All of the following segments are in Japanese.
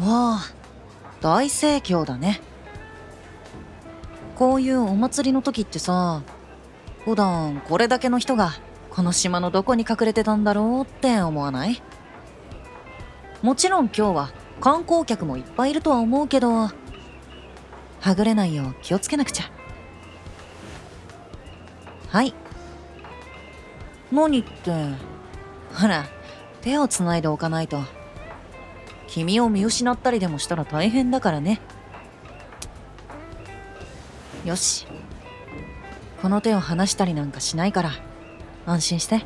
わあ大盛況だね。こういうお祭りの時ってさ普段これだけの人がこの島のどこに隠れてたんだろうって思わない？もちろん今日は観光客もいっぱいいるとは思うけどはぐれないよう気をつけなくちゃ。はい。何って？ほら手をつないでおかないと。君を見失ったりでもしたら大変だからね。よし。この手を離したりなんかしないから。安心して。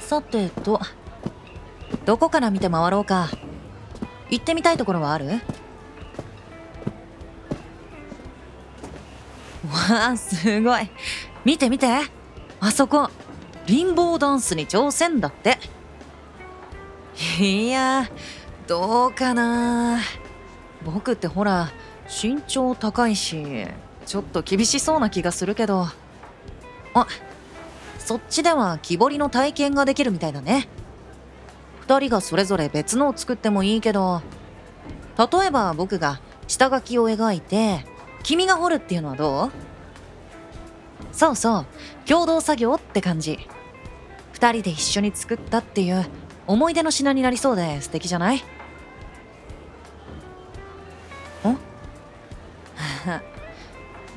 さてとどこから見て回ろうか。行ってみたいところはある？わあすごい。見て見て。あそこ。リンボーダンスに挑戦だって。いやどうかな。僕ってほら身長高いしちょっと厳しそうな気がするけど。あそっちでは木彫りの体験ができるみたいだね。2人がそれぞれ別のを作ってもいいけど。例えば僕が下書きを描いて君が彫るっていうのはどう？そうそう共同作業って感じ。2人で一緒に作ったっていう思い出の品になりそうで素敵じゃない？ん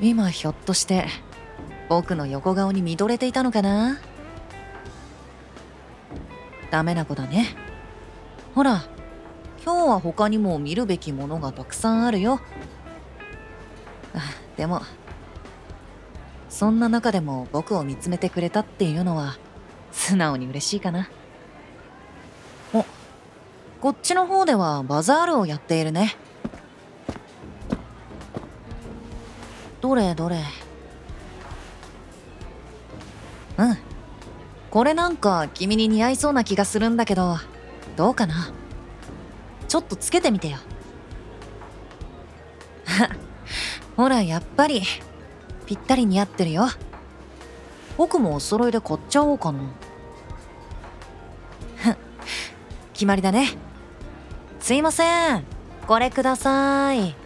今ひょっとして僕の横顔に見とれていたのかな？ダメな子だね。ほら今日は他にも見るべきものがたくさんあるよ。でもそんな中でも僕を見つめてくれたっていうのは素直に嬉しいかな。こっちの方ではバザールをやっているね。どれどれ。うん。これなんか君に似合いそうな気がするんだけどどうかな。ちょっとつけてみてよ。ほらやっぱりぴったり似合ってるよ。僕もお揃いで買っちゃおうかな。決まりだね。すいません。これください。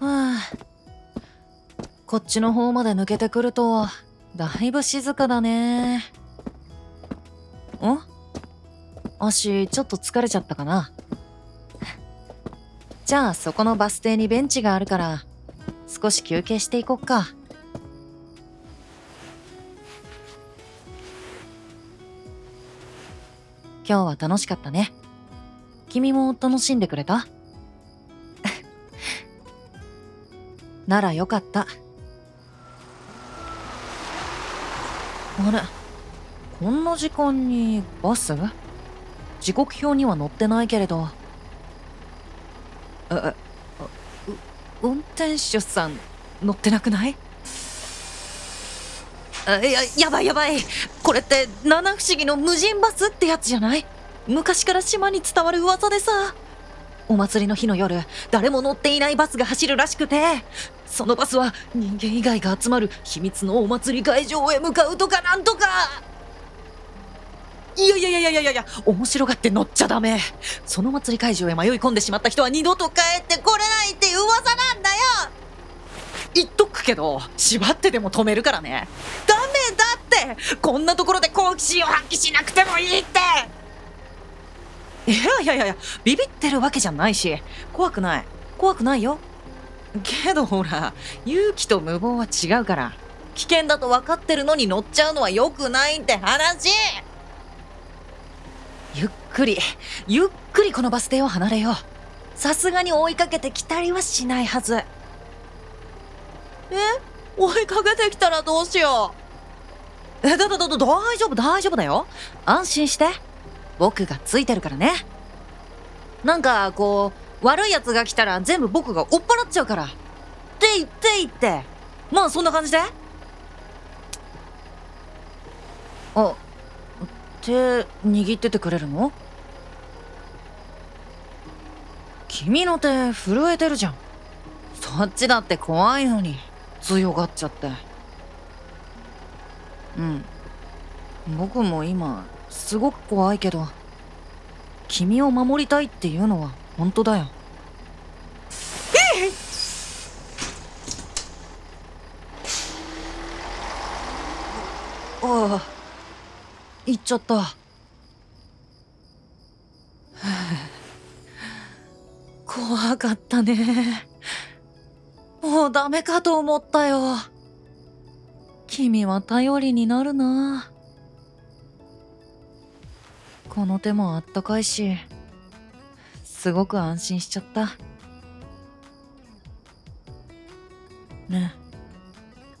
はあ。こっちの方まで抜けてくるとだいぶ静かだね。ん足ちょっと疲れちゃったかな。じゃあそこのバス停にベンチがあるから少し休憩していこっか。今日は楽しかったね。君も楽しんでくれた？ならよかった。あれこんな時間にバス？時刻表には載ってないけれど。あ運転手さん乗ってなくない？いややばいやばい。これって七不思議の無人バスってやつじゃない？昔から島に伝わる噂でさ。お祭りの日の夜誰も乗っていないバスが走るらしくて。そのバスは人間以外が集まる秘密のお祭り会場へ向かうとかなんとか。いやいやいやいやいやいや面白がって乗っちゃダメ。その祭り会場へ迷い込んでしまった人は二度と帰ってこれないって噂なんだよ。言っとくけど縛ってでも止めるからね。ダメだって。こんなところで好奇心を発揮しなくてもいいって。いやいやいやいやビビってるわけじゃないし。怖くない。怖くないよ。けどほら勇気と無謀は違うから。危険だと分かってるのに乗っちゃうのは良くないって話。ゆっくりゆっくりこのバス停を離れよう。さすがに追いかけてきたりはしないはず。え？追いかけてきたらどうしよう？えだだだだ大丈夫大丈夫だよ。安心して。僕がついてるからね。なんかこう悪いやつが来たら全部僕が追っ払っちゃうから。って言って言って。まあそんな感じで。あ手握っててくれるの？君の手震えてるじゃん。っちだって怖いのに。強がっちゃって。うん。僕も今すごく怖いけど君を守りたいっていうのは本当だよ。ああ行っちゃった。怖かったね。もうダメかと思ったよ。君は頼りになるな。この手もあったかいしすごく安心しちゃった。ね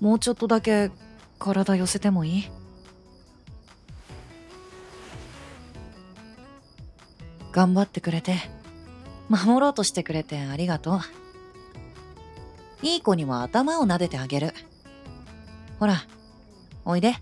え。もうちょっとだけ体寄せてもいい？頑張ってくれて守ろうとしてくれてありがとう。いい子には頭を撫でてあげる。ほらおいで。